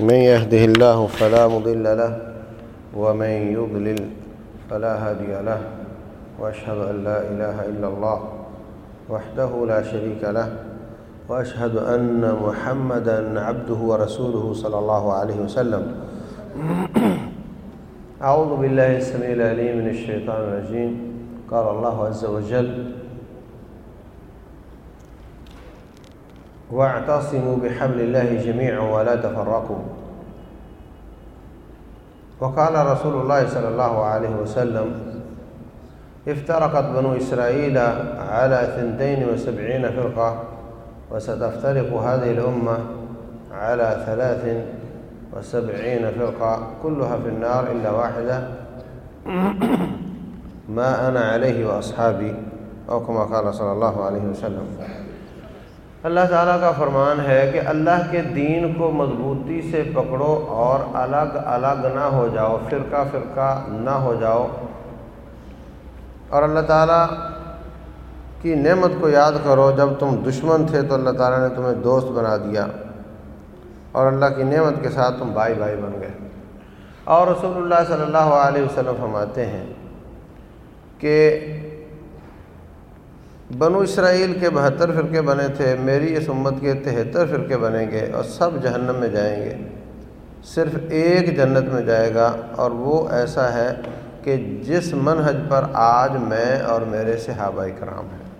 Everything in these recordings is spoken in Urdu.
من يهده الله فلا مضل له ومن يضلل فلا هادي له وأشهد أن لا إله إلا الله وحده لا شريك له وأشهد أن محمدا عبده ورسوله صلى الله عليه وسلم أعوذ بالله السميع العليم من الشيطان الرجيم قال الله عز وجل واعتصموا بحبل الله جميعا ولا تفرقوا. وقال رسول الله صلى الله عليه وسلم، افترقت بنو إسرائيل على ثنتين وسبعين فرقة وستفترق هذه الأمة على ثلاث وسبعين فرقة، كلها في النار إلا واحدة. ما أنا عليه وأصحابي، أو كما قال صلى الله عليه وسلم. اللہ تعالیٰ کا فرمان ہے کہ اللہ کے دین کو مضبوطی سے پکڑو اور الگ الگ نہ ہو جاؤ، فرقہ فرقہ نہ ہو جاؤ۔ اور اللہ تعالیٰ کی نعمت کو یاد کرو، جب تم دشمن تھے تو اللہ تعالیٰ نے تمہیں دوست بنا دیا اور اللہ کی نعمت کے ساتھ تم بھائی بھائی بن گئے۔ اور رسول اللہ صلی اللہ علیہ وسلم فرماتے ہیں کہ بنو اسرائیل کے بہتر فرقے بنے تھے، میری اس امت کے تہتر فرقے بنیں گے اور سب جہنم میں جائیں گے۔ صرف ایک جنت میں جائے گا اور وہ ایسا ہے کہ جس منہج پر آج میں اور میرے صحابہ کرام ہیں۔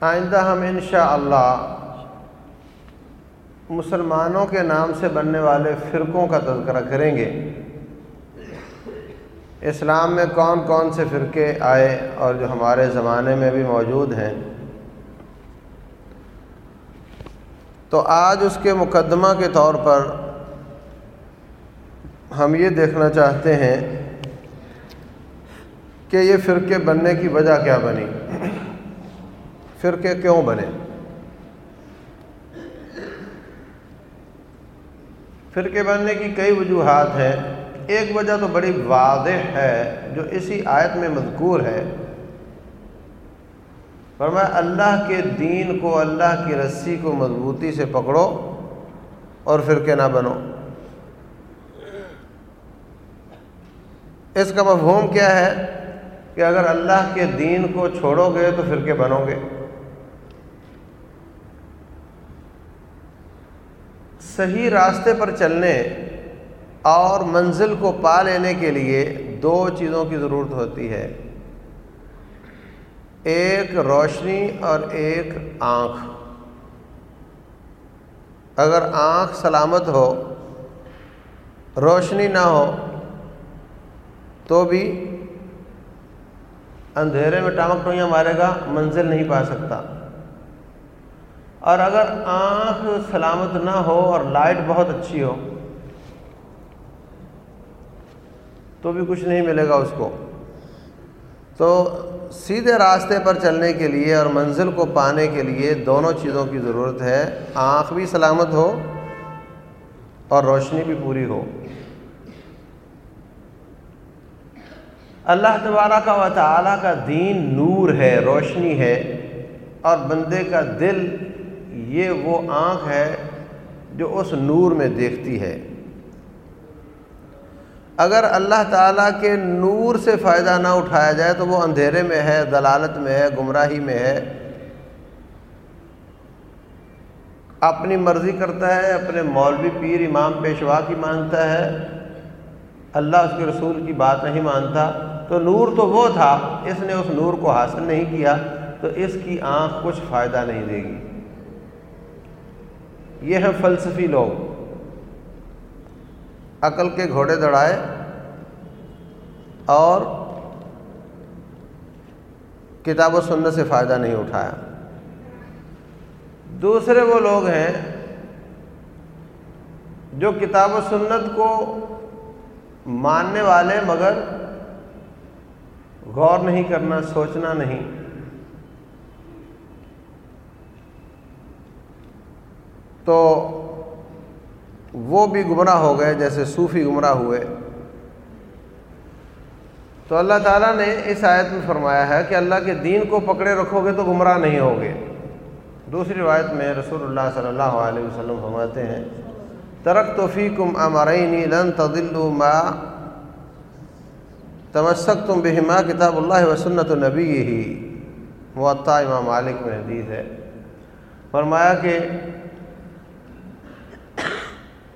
آئندہ ہم انشاءاللہ مسلمانوں کے نام سے بننے والے فرقوں کا تذکرہ کریں گے۔ اسلام میں کون کون سے فرقے آئے اور جو ہمارے زمانے میں بھی موجود ہیں؟ تو آج اس کے مقدمہ کے طور پر ہم یہ دیکھنا چاہتے ہیں کہ یہ فرقے بننے کی وجہ کیا بنی؟ فرقے کیوں بنے؟ فرقے بننے کی کئی وجوہات ہیں۔ ایک وجہ تو بڑی واضح ہے جو اسی آیت میں مذکور ہے۔ فرمایا، اللہ کے دین کو، اللہ کی رسی کو مضبوطی سے پکڑو اور فرقے نہ بنو۔ اس کا مفہوم کیا ہے کہ اگر اللہ کے دین کو چھوڑو گے تو فرقے بنو گے۔ صحیح راستے پر چلنے اور منزل کو پا لینے کے لیے دو چیزوں کی ضرورت ہوتی ہے۔ ایک روشنی اور ایک آنکھ۔ اگر آنکھ سلامت ہو، روشنی نہ ہو، تو بھی اندھیرے میں ٹامک ٹوئیاں مارے گا، منزل نہیں پا سکتا۔ اور اگر آنکھ سلامت نہ ہو اور لائٹ بہت اچھی ہو تو بھی کچھ نہیں ملے گا اس کو۔ تو سیدھے راستے پر چلنے کے لیے اور منزل کو پانے کے لیے دونوں چیزوں کی ضرورت ہے۔ آنکھ بھی سلامت ہو اور روشنی بھی پوری ہو۔ اللہ تبارہ کا و تعالیٰ کا دین نور ہے، روشنی ہے اور بندے کا دل، یہ وہ آنکھ ہے جو اس نور میں دیکھتی ہے۔ اگر اللہ تعالیٰ کے نور سے فائدہ نہ اٹھایا جائے تو وہ اندھیرے میں ہے، دلالت میں ہے، گمراہی میں ہے۔ اپنی مرضی کرتا ہے، اپنے مولوی پیر، امام پیشوا کی مانتا ہے۔ اللہ اس کے رسول کی بات نہیں مانتا۔ تو نور تو وہ تھا، اس نے اس نور کو حاصل نہیں کیا، تو اس کی آنکھ کچھ فائدہ نہیں دے گی۔ یہ ہیں فلسفی لوگ۔ عقل کے گھوڑے دوڑائے اور کتاب و سنت سے فائدہ نہیں اٹھایا۔ دوسرے وہ لوگ ہیں جو کتاب و سنت کو ماننے والے مگر غور نہیں کرنا، سوچنا نہیں۔ تو وہ بھی گمراہ ہو گئے جیسے صوفی گمراہ ہوئے۔ تو اللہ تعالیٰ نے اس آیت میں فرمایا ہے کہ اللہ کے دین کو پکڑے رکھو گے تو گمراہ نہیں ہوگے۔ دوسری روایت میں رسول اللہ صلی اللہ علیہ وسلم فرماتے ہیں، ترک توفیقم امرعینی لن تدلوا ما تمسک تم بہما کتاب اللہ وسنت النبی ہی معطا امام مالک میں حدیث ہے۔ فرمایا کہ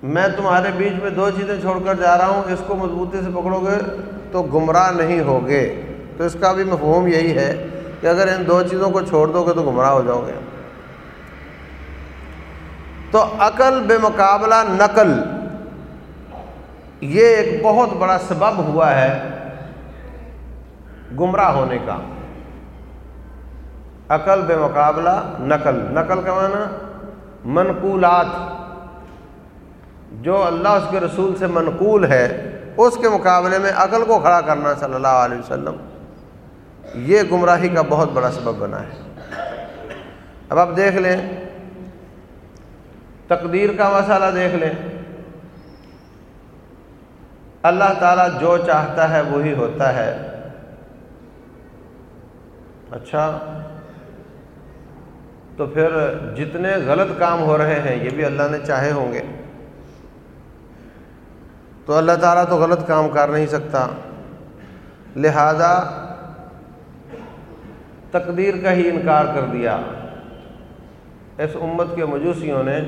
میں تمہارے بیچ میں دو چیزیں چھوڑ کر جا رہا ہوں، اس کو مضبوطی سے پکڑو گے تو گمراہ نہیں ہوگے۔ تو اس کا بھی مفہوم یہی ہے کہ اگر ان دو چیزوں کو چھوڑ دو گے تو گمراہ ہو جاؤ گے۔ تو عقل بے مقابلہ نقل، یہ ایک بہت بڑا سبب ہوا ہے گمراہ ہونے کا۔ عقل بے مقابلہ نقل نقل کا معنی منقولات۔ جو اللہ اس کے رسول سے منقول ہے، اس کے مقابلے میں عقل کو کھڑا کرنا صلی اللہ علیہ وسلم، یہ گمراہی کا بہت بڑا سبب بنا ہے۔ اب آپ دیکھ لیں، تقدیر کا مسئلہ دیکھ لیں۔ اللہ تعالیٰ جو چاہتا ہے وہی ہوتا ہے۔ اچھا تو پھر جتنے غلط کام ہو رہے ہیں، یہ بھی اللہ نے چاہے ہوں گے۔ تو اللہ تعالیٰ تو غلط کام کر نہیں سکتا۔ لہذا تقدیر کا ہی انکار کر دیا۔ اس امت کے مجوسیوں نے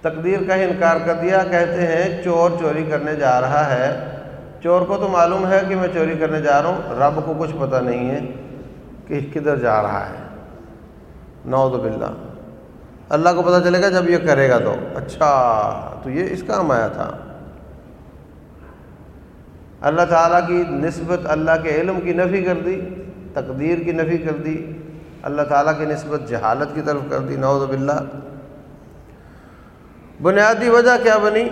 تقدیر کا ہی انکار کر دیا۔ کہتے ہیں، چور چوری کرنے جا رہا ہے۔ چور کو تو معلوم ہے کہ میں چوری کرنے جا رہا ہوں۔ رب کو کچھ پتہ نہیں ہے کہ کدھر جا رہا ہے۔ نعوذ باللہ۔ اللہ کو پتہ چلے گا جب یہ کرے گا تو۔ اچھا تو یہ اس کام آیا تھا۔ اللہ تعالیٰ کی نسبت اللہ کے علم کی نفی کر دی، تقدیر کی نفی کر دی، اللہ تعالیٰ کی نسبت جہالت کی طرف کر دی، نعوذ باللہ۔ بنیادی وجہ کیا بنی؟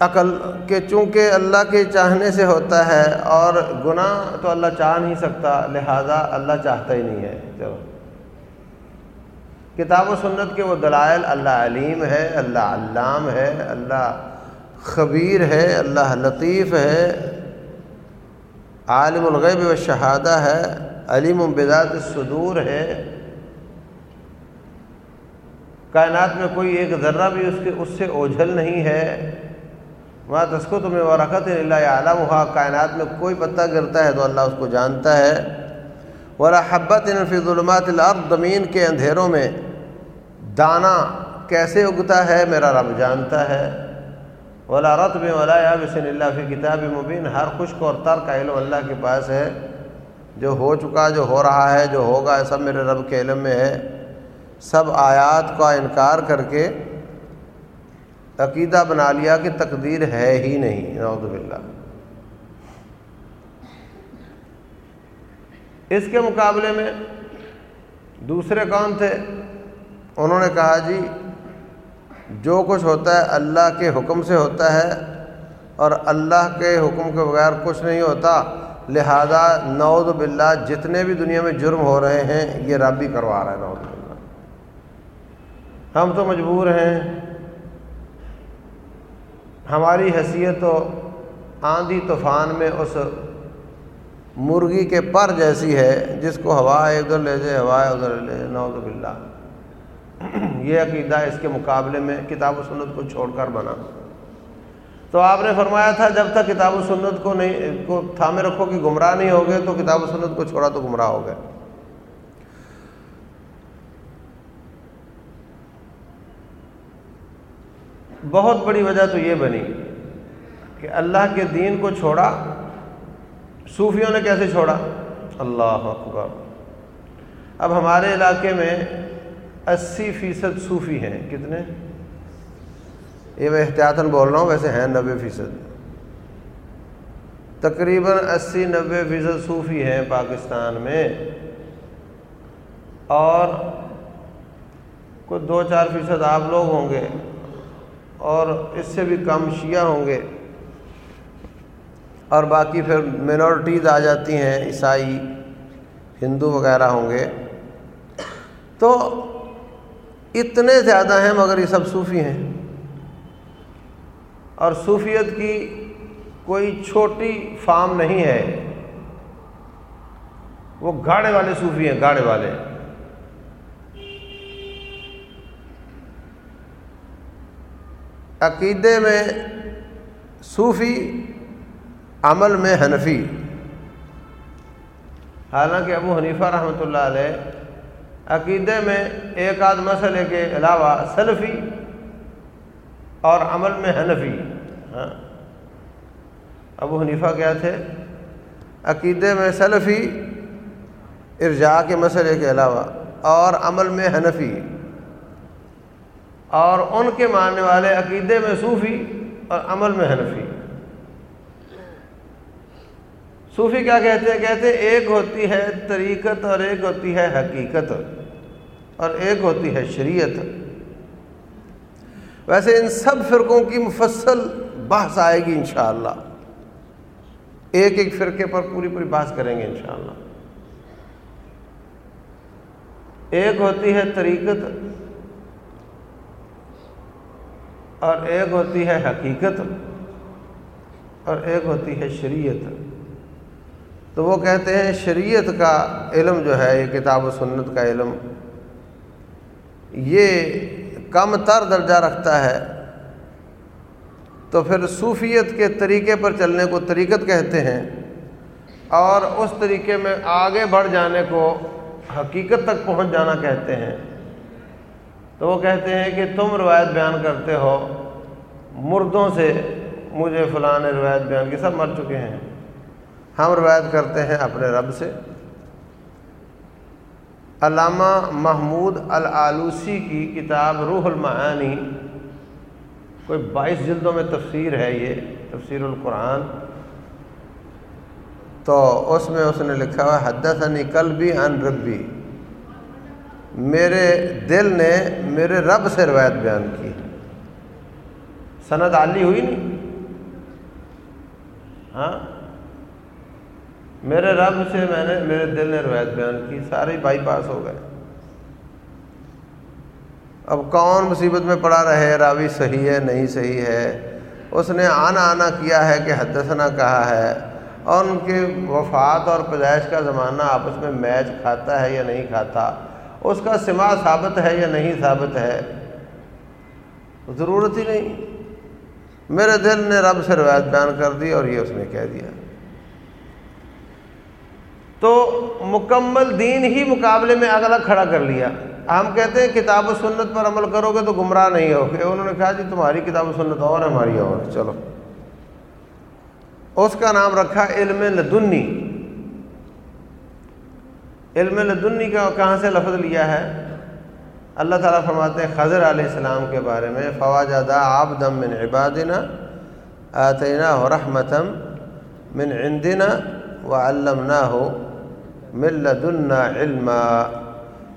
عقل کہ چونکہ اللہ کے چاہنے سے ہوتا ہے اور گناہ تو اللہ چاہ نہیں سکتا، لہذا اللہ چاہتا ہی نہیں ہے۔ چلو۔ کتاب و سنت کے وہ دلائل، اللہ علیم ہے، اللہ علام ہے، اللہ خبیر ہے، اللہ لطیف ہے، عالم الغیب و شہادہ ہے، علیم بذات الصدور ہے۔ کائنات میں کوئی ایک ذرہ بھی اس کے، اس سے اوجھل نہیں ہے۔ وہاں تسکو تمہیں وہ رکھت اللہ عالم ہوا کائنات میں کوئی پتہ گرتا ہے تو اللہ اس کو جانتا ہے۔ ورا حبت فی ظلمات الارض زمین کے اندھیروں میں دانہ کیسے اگتا ہے، میرا رب جانتا ہے۔ ولا رتب ولا بسن اللہ فی کتاب مبین ہر خشک اور تر کا علم اللہ کے پاس ہے۔ جو ہو چکا، جو ہو رہا ہے، جو ہوگا سب میرے رب کے علم میں ہے۔ سب آیات کا انکار کر کے عقیدہ بنا لیا کہ تقدیر ہے ہی نہیں۔ نعوذ باللہ۔ اس کے مقابلے میں دوسرے کون تھے؟ انہوں نے کہا جی جو کچھ ہوتا ہے اللہ کے حکم سے ہوتا ہے اور اللہ کے حکم کے بغیر کچھ نہیں ہوتا، لہذا نعوذ باللہ جتنے بھی دنیا میں جرم ہو رہے ہیں، یہ رب ہی کروا رہا ہے نعوذ باللہ۔ ہم تو مجبور ہیں۔ ہماری حیثیت تو آندھی طوفان میں اس مرغی کے پر جیسی ہے، جس کو ہوا ادھر لے جائے، ہوا ادھر لے جائے، نعوذ باللہ۔ یہ عقیدہ اس کے مقابلے میں کتاب و سنت کو چھوڑ کر بنا۔ تو آپ نے فرمایا تھا جب تک کتاب و سنت کو نہیں، کو تھامے رکھو کہ گمراہ نہیں ہوگے تو کتاب و سنت کو چھوڑا تو گمراہ ہو گئے بہت بڑی وجہ تو یہ بنی کہ اللہ کے دین کو چھوڑا، صوفیوں نے کیسے چھوڑا؟ اللہ اکبر۔ اب ہمارے علاقے میں اسی فیصد صوفی ہیں۔ کتنے؟ یہ میں احتیاطاً بول رہا ہوں، ویسے ہیں نوے فیصد۔ تقریباً اسی نوے فیصد صوفی ہیں پاکستان میں۔ اور کچھ دو چار فیصد آپ لوگ ہوں گے، اور اس سے بھی کم شیعہ ہوں گے۔ اور باقی پھر مینورٹیز آ جاتی ہیں، عیسائی، ہندو وغیرہ ہوں گے۔ تو اتنے زیادہ ہیں مگر یہ سب صوفی ہیں۔ اور صوفیت کی کوئی چھوٹی فام نہیں ہے۔ وہ گاڑے والے صوفی ہیں، گاڑے والے۔ عقیدے میں صوفی، عمل میں حنفی۔ حالانکہ ابو حنیفہ رحمۃ اللہ علیہ عقیدے میں ایک آدھ مسئلے کے علاوہ سلفی اور عمل میں حنفی۔ ہاں۔ ابو حنیفہ کیا تھے؟ عقیدے میں سلفی ارجاء کے مسئلے کے علاوہ اور عمل میں حنفی۔ اور ان کے ماننے والے عقیدے میں صوفی اور عمل میں حنفی۔ صوفی کیا کہتے ہیں؟ کہتے ہیں ایک ہوتی ہے طریقت اور ایک ہوتی ہے حقیقت۔ اور ایک ہوتی ہے شریعت۔ ویسے ان سب فرقوں کی مفصل بحث آئے گی انشاءاللہ۔ ایک ایک فرقے پر پوری پوری بحث کریں گے انشاءاللہ۔ ایک ہوتی ہے طریقت اور ایک ہوتی ہے حقیقت اور ایک ہوتی ہے شریعت۔ تو وہ کہتے ہیں شریعت کا علم جو ہے، یہ کتاب و سنت کا علم یہ کم تر درجہ رکھتا ہے، تو پھر صوفیت کے طریقے پر چلنے کو طریقت کہتے ہیں۔ اور اس طریقے میں آگے بڑھ جانے کو حقیقت تک پہنچ جانا کہتے ہیں۔ تو وہ کہتے ہیں کہ تم روایت بیان کرتے ہو، مردوں سے مجھے فلاں روایت بیان کی، سب مر چکے ہیں۔ ہم روایت کرتے ہیں اپنے رب سے۔ علامہ محمود العلوسی کی کتاب روح المعانی۔ کوئی بائیس جلدوں میں تفسیر ہے یہ، تفسیر القرآن۔ تو اس میں اس نے لکھا ہوا حدث عنی کل بھی ان ربی۔ میرے دل نے میرے رب سے روایت بیان کی۔ سند عالی ہوئی نہیں؟ ہاں؟ میرے رب سے میں نے میرے دل نے روایت بیان کی، سارے بائی پاس ہو گئے۔ اب کون مصیبت میں پڑا رہے، راوی صحیح ہے، نہیں صحیح ہے؟ اس نے آنا آنا کیا ہے کہ حدثنا کہا ہے؟ اور ان کے وفات اور پیدائش کا زمانہ آپس میں میچ کھاتا ہے یا نہیں کھاتا؟ اس کا سما ثابت ہے یا نہیں ثابت ہے؟ ضرورت ہی نہیں۔ میرے دل نے رب سے روایت بیان کر دی اور یہ اس نے کہہ دیا۔ تو مکمل دین ہی مقابلے میں اگلا کھڑا کر لیا۔ ہم کہتے ہیں کتاب و سنت پر عمل کرو گے تو گمراہ نہیں ہوگے۔ انہوں نے کہا جی تمہاری کتاب و سنت اور ہماری اور۔ چلو۔ اس کا نام رکھا علم لدنی۔ علم لدنی کا کہاں سے لفظ لیا ہے؟ اللہ تعالیٰ فرماتے ہیں خضر علیہ السلام کے بارے میں، فواجہ آب دم من عبادنا آتینہ و رحمتم من عندنا و علم ہو مل لدنا علم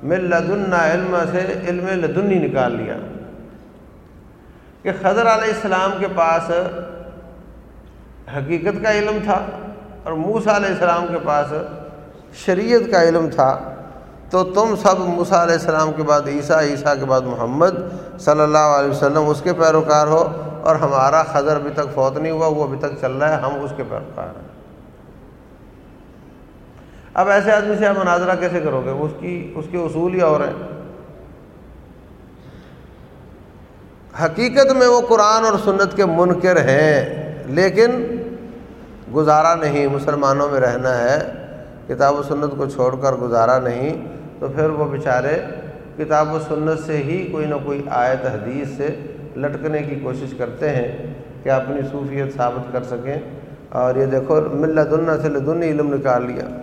مل لدنا علم سے علم لدنی نکال لیا۔ کہ خضر علیہ السلام کے پاس حقیقت کا علم تھا اور موسا علیہ السلام کے پاس شریعت کا علم تھا، تو تم سب موسا علیہ السلام کے بعد، عیسیٰ عیسیٰ کے بعد محمد صلی اللہ علیہ وسلم اس کے پیروکار ہو اور ہمارا خضر ابھی تک فوت نہیں ہوا، وہ ابھی تک چل رہا ہے، ہم اس کے پیروکار ہیں۔ اب ایسے آدمی سے آپ مناظرہ کیسے کرو گے؟ اس کی اس کے اصول ہی اور ہیں۔ حقیقت میں وہ قرآن اور سنت کے منکر ہیں، لیکن گزارا نہیں۔ مسلمانوں میں رہنا ہے، کتاب و سنت کو چھوڑ کر گزارا نہیں، تو پھر وہ بیچارے کتاب و سنت سے ہی کوئی نہ کوئی آیت، حدیث سے لٹکنے کی کوشش کرتے ہیں کہ اپنی صوفیت ثابت کر سکیں۔ اور یہ دیکھو، ملت اللہ سے لدن علم نکال لیا۔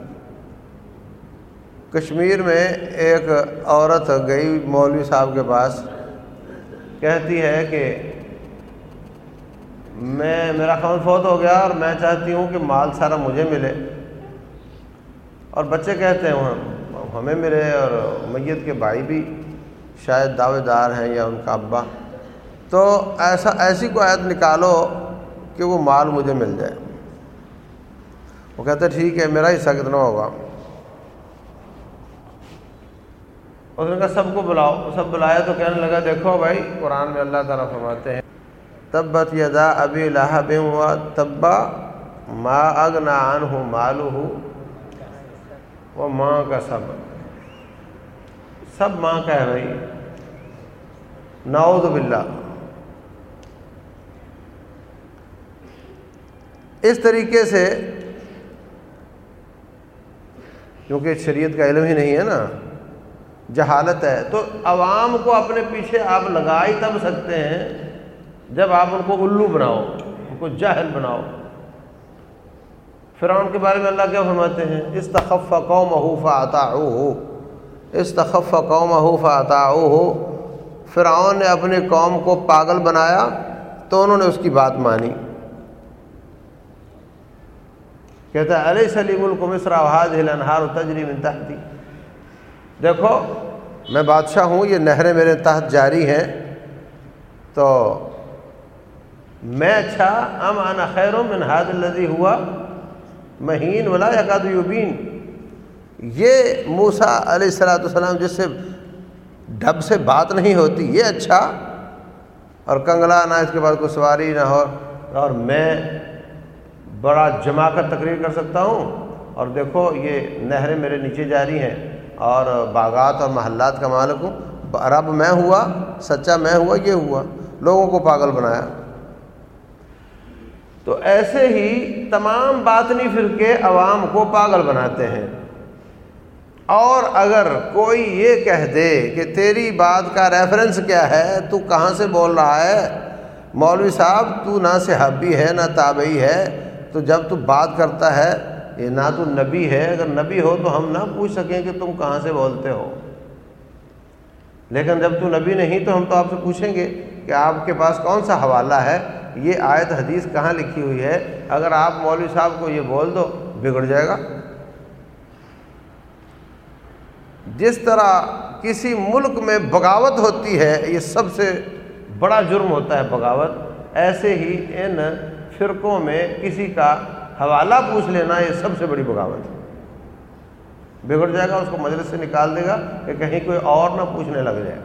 کشمیر میں ایک عورت گئی مولوی صاحب کے پاس، کہتی ہے کہ میں، میرا خامد فوت ہو گیا اور میں چاہتی ہوں کہ مال سارا مجھے ملے۔ اور بچے کہتے ہیں ہمیں ملے اور میت کے بھائی بھی شاید دعوے دار ہیں یا ان کا ابا۔ تو ایسا، ایسی کو عید نکالو کہ وہ مال مجھے مل جائے۔ وہ کہتے ٹھیک ہے، میرا حصہ کتنا ہوگا؟ اس نے کہا، سب کو بلاؤ۔ سب بلایا تو کہنے لگا، دیکھو بھائی، قرآن میں اللہ تعالیٰ فرماتے ہیں، تبت یدا ابی لہب ہوا تبا ما اگنا عن ہوں مالو ہو وہ ماں کا سب سب ماں کا ہے بھائی۔ ناؤد بلّہ اس طریقے سے، کیونکہ شریعت کا علم ہی نہیں ہے نا جہالت ہے، تو عوام کو اپنے پیچھے آپ لگا ہی تب سکتے ہیں جب آپ ان کو الو بناؤ، ان کو جاہل بناؤ۔ فرعون کے بارے میں اللہ کیا فرماتے ہیں؟ استخف قوم حوف آتا ہو استخف قوم حوف آتا ہو فرعون نے اپنے قوم کو پاگل بنایا تو انہوں نے اس کی بات مانی۔ کہتا ہے علیہ سلیم الک مصر وحاد الانہار تجری من تحتی؟ دیکھو، میں بادشاہ ہوں، یہ نہریں میرے تحت جاری ہیں، تو میں اچھا ام انا خیر من حاد الذي ہوا مہین ولا یقاد یبین۔ یہ موسا علیہ السلاۃ والسلام جس سے ڈب سے بات نہیں ہوتی، یہ اچھا اور کنگلا نہ اس کے بعد کوئی سواری نہ ہو، اور میں بڑا جما کر تقریر کر سکتا ہوں۔ اور دیکھو، یہ نہریں میرے نیچے جاری ہیں۔ اور باغات اور محلات کا مالک ہوں۔ رب میں ہوا، سچا میں ہوا، یہ ہوا۔ لوگوں کو پاگل بنایا۔ تو ایسے ہی تمام باطنی فرقے عوام کو پاگل بناتے ہیں۔ اور اگر کوئی یہ کہہ دے کہ تیری بات کا ریفرنس کیا ہے، تو کہاں سے بول رہا ہے؟ مولوی صاحب، تو نہ صحابی ہے، نہ تابعی ہے۔ تو جب تو بات کرتا ہے یہ نہ تو نبی ہے، اگر نبی ہو تو ہم نہ پوچھ سکیں کہ تم کہاں سے بولتے ہو۔ لیکن جب تو نبی نہیں تو ہم تو آپ سے پوچھیں گے کہ آپ کے پاس کون سا حوالہ ہے، یہ آیت حدیث کہاں لکھی ہوئی ہے۔ اگر آپ مولوی صاحب کو یہ بول دو، بگڑ جائے گا۔ جس طرح کسی ملک میں بغاوت ہوتی ہے، یہ سب سے بڑا جرم ہوتا ہے بغاوت۔ ایسے ہی ان فرقوں میں کسی کا حوالہ پوچھ لینا یہ سب سے بڑی بغاوت ہے۔ بگڑ جائے گا، اس کو مجلس سے نکال دے گا کہ کہیں کوئی اور نہ پوچھنے لگ جائے۔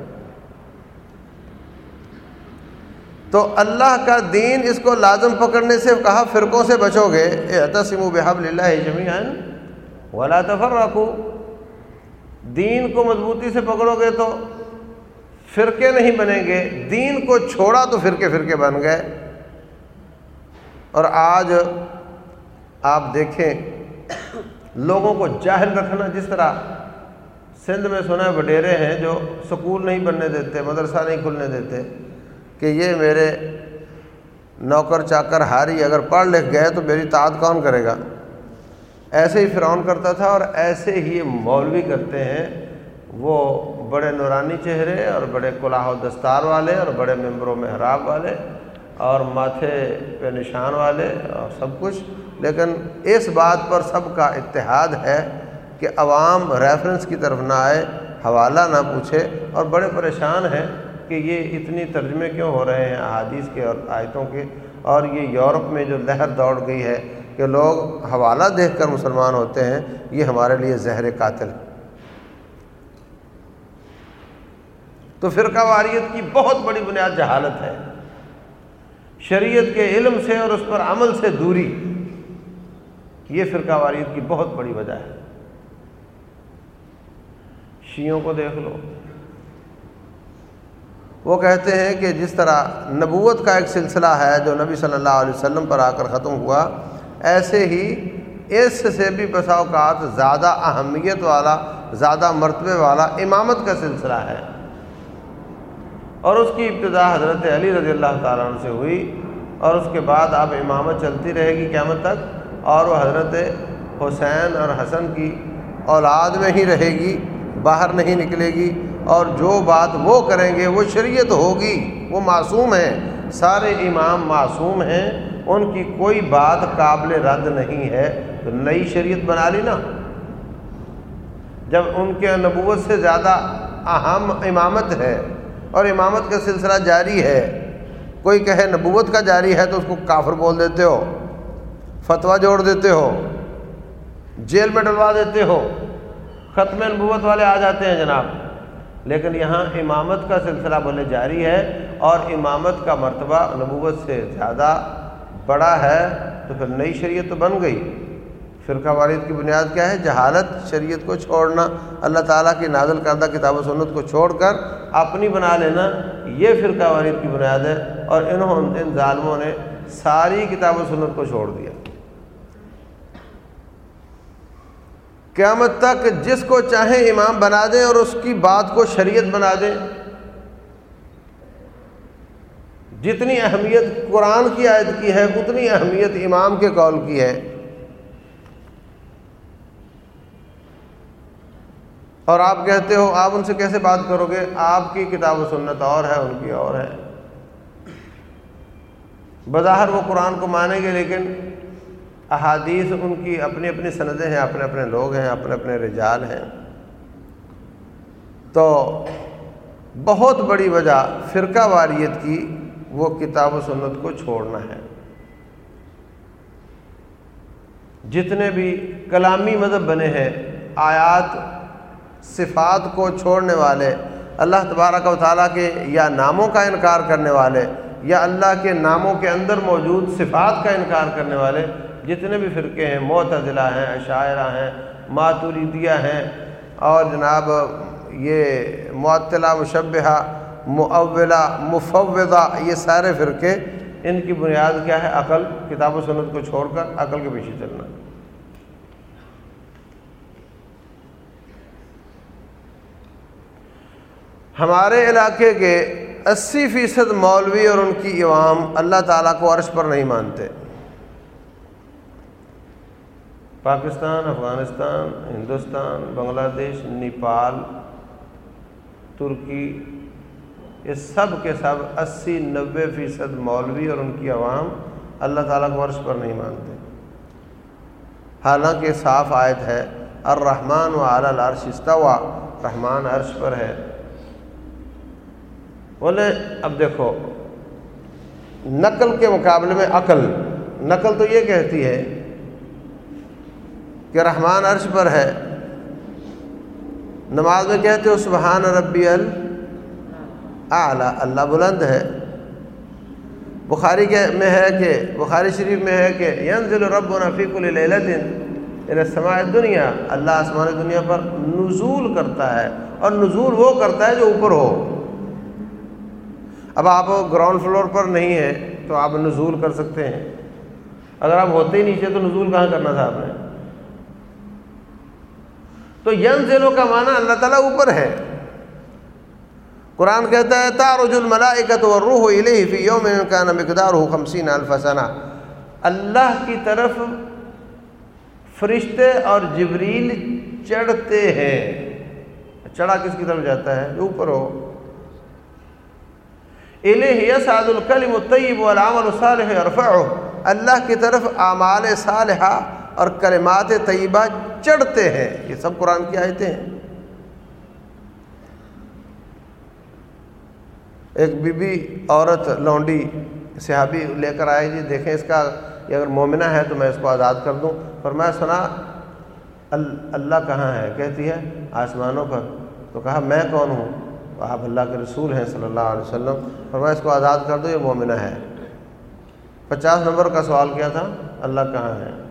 تو اللہ کا دین اس کو لازم پکڑنے سے کہا، فرقوں سے بچو گے۔ تسم و بحب اللہ جمیان ولا تفر رکھو دین کو مضبوطی سے پکڑو گے تو فرقے نہیں بنیں گے۔ دین کو چھوڑا تو فرقے فرقے بن گئے۔ اور آج آپ دیکھیں، لوگوں کو جاہل رکھنا جس طرح سندھ میں سنا وڈیرے ہیں جو سکول نہیں بننے دیتے، مدرسہ نہیں کھلنے دیتے، کہ یہ میرے نوکر چاکر ہاری اگر پڑھ لکھ گئے تو میری تعداد کون کرے گا؟ ایسے ہی فرعون کرتا تھا اور ایسے ہی مولوی کرتے ہیں۔ وہ بڑے نورانی چہرے اور بڑے کلاہ و دستار والے اور بڑے ممبروں میں حراب والے اور ماتھے پہ نشان والے اور سب کچھ۔ لیکن اس بات پر سب کا اتحاد ہے کہ عوام ریفرنس کی طرف نہ آئے، حوالہ نہ پوچھے اور بڑے پریشان ہیں کہ یہ اتنی ترجمے کیوں ہو رہے ہیں احادیث کے اور آیتوں کے؟ اور یہ یورپ میں جو لہر دوڑ گئی ہے کہ لوگ حوالہ دیکھ کر مسلمان ہوتے ہیں، یہ ہمارے لیے زہر قاتل تو فرقہ واریت کی بہت بڑی بنیاد جہالت ہے۔ شریعت کے علم سے اور اس پر عمل سے دوری۔ یہ فرقہ واریت کی بہت بڑی وجہ ہے۔ شیعوں کو دیکھ لو۔ وہ کہتے ہیں کہ جس طرح نبوت کا ایک سلسلہ ہے جو نبی صلی اللہ علیہ وسلم پر آ کر ختم ہوا، ایسے ہی اس سے بھی بسا اوقات زیادہ اہمیت والا، زیادہ مرتبے والا امامت کا سلسلہ ہے۔ اور اس کی ابتدا حضرت علی رضی اللہ تعالیٰ عنہ سے ہوئی اور اس کے بعد اب امامت چلتی رہے گی قیامت تک۔ اور وہ حضرت حسین اور حسن کی اولاد میں ہی رہے گی، باہر نہیں نکلے گی اور جو بات وہ کریں گے، وہ شریعت ہوگی، وہ معصوم ہیں۔ سارے امام معصوم ہیں، ان کی کوئی بات قابل رد نہیں ہے۔ تو نئی شریعت بنا لی نا۔ جب ان کے نبوت سے زیادہ اہم امامت ہے اور امامت کا سلسلہ جاری ہے، کوئی کہے نبوت کا جاری ہے تو اس کو کافر بول دیتے ہو۔ فتویٰ جوڑ دیتے ہو، جیل میں ڈلوا دیتے ہو، ختم نبوت والے آ جاتے ہیں جناب۔ لیکن یہاں امامت کا سلسلہ بولے جاری ہے اور امامت کا مرتبہ نبوت سے زیادہ بڑا ہے، تو پھر نئی شریعت تو بن گئی۔ فرقہ واریت کی بنیاد کیا ہے؟ جہالت شریعت کو چھوڑنا، اللہ تعالیٰ کی نازل کردہ کتاب و سنت کو چھوڑ کر اپنی بنا لینا، یہ فرقہ واریت کی بنیاد ہے۔ اور انہوں، ان ظالموں نے ساری کتاب و سنت کو چھوڑ دیا۔ قیامت تک جس کو چاہیں امام بنا دیں اور اس کی بات کو شریعت بنا دیں۔ جتنی اہمیت قرآن کی آیت کی ہے، اتنی اہمیت امام کے قول کی ہے۔ اور آپ کہتے ہو، آپ ان سے کیسے بات کرو گے؟ آپ کی کتاب و سنت اور ہے، ان کی اور ہے۔ بظاہر وہ قرآن کو مانیں گے، لیکن احادیث ان کی اپنی اپنی سندیں ہیں، اپنے اپنے لوگ ہیں، اپنے اپنے رجال ہیں۔ تو بہت بڑی وجہ فرقہ واریت کی وہ کتاب و سنت کو چھوڑنا ہے۔ جتنے بھی کلامی مذہب بنے ہیں، آیات، صفات کو چھوڑنے والے، اللہ تبارک و تعالیٰ کے یا ناموں کا انکار کرنے والے، یا اللہ کے ناموں کے اندر موجود صفات کا انکار کرنے والے جتنے بھی فرقے ہیں معتدلہ ہیں، عشاعرہ ہیں ماتوریدیہ ہیں اور جناب یہ معطلہ مشبہ معولہ مفوضہ، یہ سارے فرقے، ان کی بنیاد کیا ہے؟ عقل، کتاب و سنت کو چھوڑ کر عقل کے پیچھے چلنا۔ ہمارے علاقے کے اسی فیصد مولوی اور ان کی عوام اللہ تعالیٰ کو عرش پر نہیں مانتے۔ پاکستان، افغانستان، ہندوستان، بنگلہ دیش، نیپال، ترکی، یہ سب کے سب اسی نوے فیصد مولوی اور ان کی عوام اللہ تعالیٰ کو عرش پر نہیں مانتے۔ حالانکہ صاف آیت ہے، الرحمن و اعلیٰ العرش استوا رحمان عرش پر ہے۔ بولے، اب دیکھو، نقل کے مقابلے میں عقل، نقل تو یہ کہتی ہے کہ رحمان عرش پر ہے۔ نماز میں کہتے ہو سبحان ربی اعلیٰ، اللہ بلند ہے۔ بخاری کے میں ہے کہ، بخاری شریف میں ہے کہ ینزل رب و نفیق الدین یعنی سماع دنیا اللہ آسمان دنیا پر نزول کرتا ہے۔ اور نزول وہ کرتا ہے جو اوپر ہو۔ اب آپ گراؤنڈ فلور پر نہیں ہیں تو آپ نزول کر سکتے ہیں۔ اگر آپ ہوتے ہی نیچے تو نزول کہاں کرنا تھا آپ نے؟ تو ین کا معنی اللہ تعالیٰ اوپر ہے۔ قرآن کہتا ہے تارج الملائکت والروح الیہ فی یوم کان مقدارہ خمسین الف سنہ۔ اللہ کی طرف فرشتے اور جبریل چڑھتے ہیں۔ چڑھا کس کی طرف جاتا ہے؟ جو اوپر ہو۔ یسعد الکلم الطیب والعمل الصالح یرفعہ۔ اللہ کی طرف اعمال صالحہ اور کلمات طیبہ چڑھتے ہیں۔ یہ سب قرآن کی آیتیں ہیں۔ ایک بی بی عورت لونڈی صحابی لے کر آئے جی دیکھیں اس کا یہ اگر مومنہ ہے تو میں اس کو آزاد کر دوں۔ پر میں سنا اللہ کہاں ہے؟ کہتی ہے، آسمانوں پر۔ تو کہا، میں کون ہوں؟ آپ اللہ کے رسول ہیں صلی اللہ علیہ وسلم۔ فرمایا، اس کو آزاد کر دو، یہ مومنہ ہے۔ پچاس نمبر کا سوال کیا تھا؟ اللہ کہاں ہے؟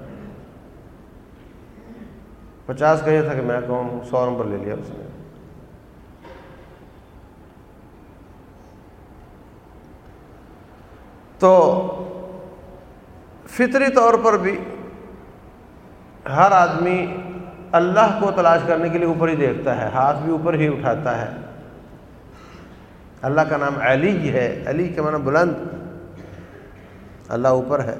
پچاس کا یہ تھا کہ میں کہوں سو نمبر لے لیا اس نے۔ تو فطری طور پر بھی ہر آدمی اللہ کو تلاش کرنے کے لیے اوپر ہی دیکھتا ہے، ہاتھ بھی اوپر ہی اٹھاتا ہے۔ اللہ کا نام علی ہے، علی کے معنی بلند۔ اللہ اوپر ہے۔